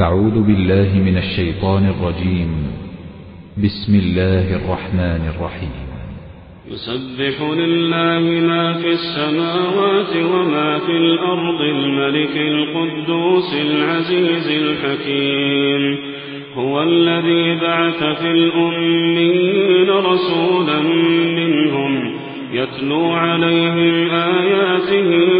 أعوذ بالله من الشيطان الرجيم. بسم الله الرحمن الرحيم. يسبح لله ما في السماوات وما في الأرض الملك القدوس العزيز الحكيم. هو الذي بعث في الأمين رسولا منهم يتلو عليهم آياته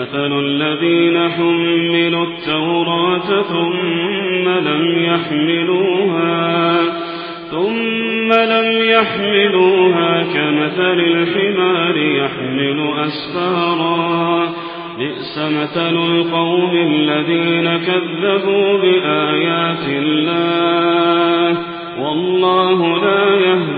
مثل الذين حملوا التوراة ثم لم يحملوها ثم لم يحملوها كمثل الحمار يحمل أسفارا. بئس مثل القوم الذين كذبوا بآيات الله والله لا يهدي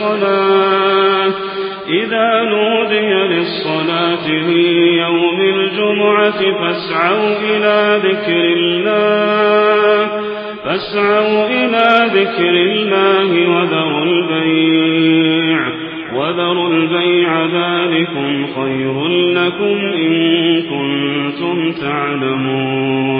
للصلاة. إذا نودي للصلاة من يوم الجمعة فاسعوا إلى ذكر الله. فاسعوا إلى ذكر الله وذروا البيع. وذروا البيع ذلكم خير لكم إن كنتم تعلمون.